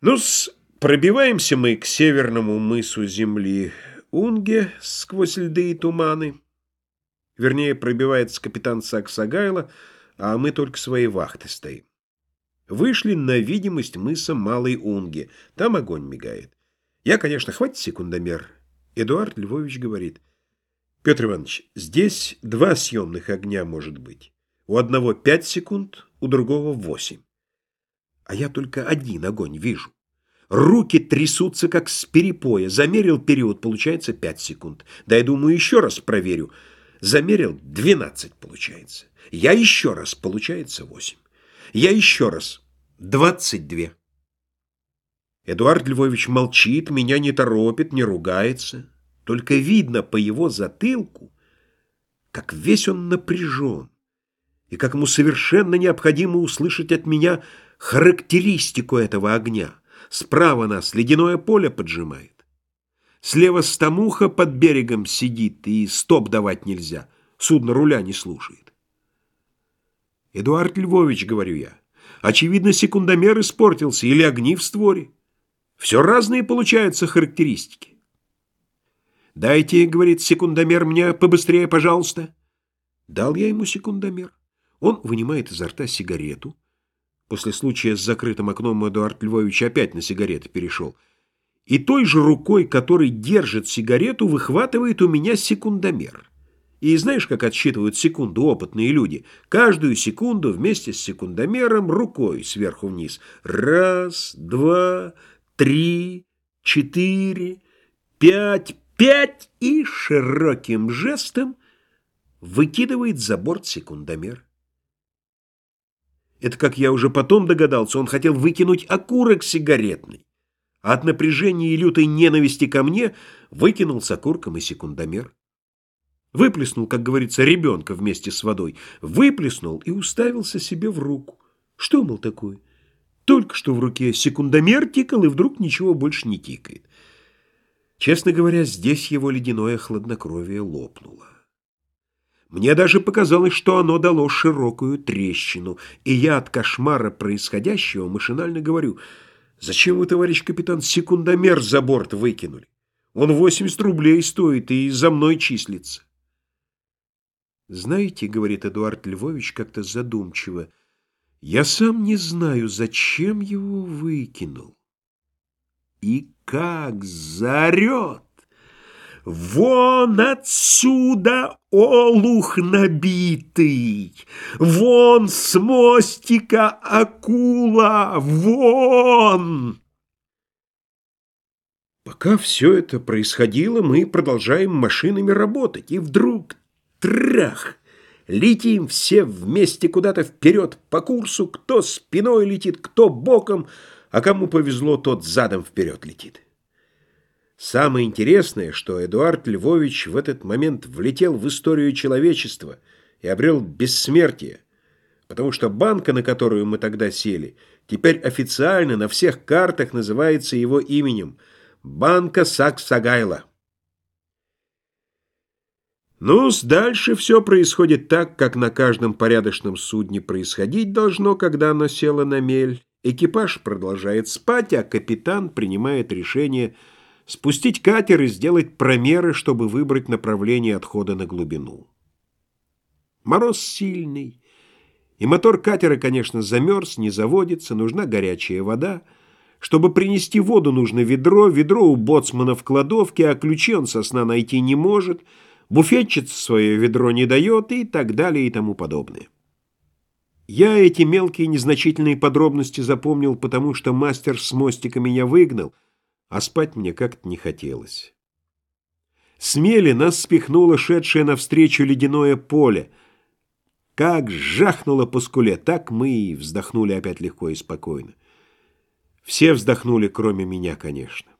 ну пробиваемся мы к северному мысу земли Унге сквозь льды и туманы. Вернее, пробивается капитан Саксагайла, а мы только своей вахты стоим. Вышли на видимость мыса Малой Унге. Там огонь мигает. Я, конечно, хватит секундомер. Эдуард Львович говорит. Петр Иванович, здесь два съемных огня может быть. У одного пять секунд, у другого восемь а я только один огонь вижу. Руки трясутся, как с перепоя. Замерил период, получается 5 секунд. Да я думаю, еще раз проверю. Замерил 12, получается. Я еще раз, получается 8. Я еще раз. 22. Эдуард Львович молчит, меня не торопит, не ругается. Только видно по его затылку, как весь он напряжен, и как ему совершенно необходимо услышать от меня характеристику этого огня. Справа нас ледяное поле поджимает. Слева стамуха под берегом сидит, и стоп давать нельзя. Судно руля не слушает. Эдуард Львович, говорю я, очевидно, секундомер испортился или огни в створе. Все разные получаются характеристики. «Дайте, — говорит секундомер, — мне побыстрее, пожалуйста». Дал я ему секундомер. Он вынимает изо рта сигарету, После случая с закрытым окном Эдуард Львович опять на сигареты перешел. И той же рукой, которой держит сигарету, выхватывает у меня секундомер. И знаешь, как отсчитывают секунду опытные люди? Каждую секунду вместе с секундомером рукой сверху вниз. Раз, два, три, четыре, пять, пять и широким жестом выкидывает за борт секундомер. Это, как я уже потом догадался, он хотел выкинуть окурок сигаретный. А от напряжения и лютой ненависти ко мне выкинул с окурком и секундомер. Выплеснул, как говорится, ребенка вместе с водой. Выплеснул и уставился себе в руку. Что, мол, такое? Только что в руке секундомер тикал, и вдруг ничего больше не тикает. Честно говоря, здесь его ледяное хладнокровие лопнуло. Мне даже показалось, что оно дало широкую трещину, и я от кошмара происходящего машинально говорю, «Зачем вы, товарищ капитан, секундомер за борт выкинули? Он 80 рублей стоит и за мной числится». «Знаете, — говорит Эдуард Львович как-то задумчиво, — я сам не знаю, зачем его выкинул. И как заорет!» Вон отсюда олух набитый, Вон с мостика акула, вон! Пока все это происходило, мы продолжаем машинами работать, и вдруг трах! Летим все вместе куда-то вперед по курсу, кто спиной летит, кто боком, а кому повезло, тот задом вперед летит. Самое интересное, что Эдуард Львович в этот момент влетел в историю человечества и обрел бессмертие, потому что банка, на которую мы тогда сели, теперь официально на всех картах называется его именем – Банка Саксагайла. ну дальше все происходит так, как на каждом порядочном судне происходить должно, когда оно село на мель. Экипаж продолжает спать, а капитан принимает решение – спустить катер и сделать промеры, чтобы выбрать направление отхода на глубину. Мороз сильный, и мотор катера, конечно, замерз, не заводится, нужна горячая вода. Чтобы принести воду, нужно ведро, ведро у боцмана в кладовке, а ключи он со сна найти не может, буфетчица свое ведро не дает и так далее и тому подобное. Я эти мелкие незначительные подробности запомнил, потому что мастер с мостика меня выгнал — а спать мне как-то не хотелось. Смели нас спихнуло шедшее навстречу ледяное поле. Как жахнуло по скуле, так мы и вздохнули опять легко и спокойно. Все вздохнули, кроме меня, конечно.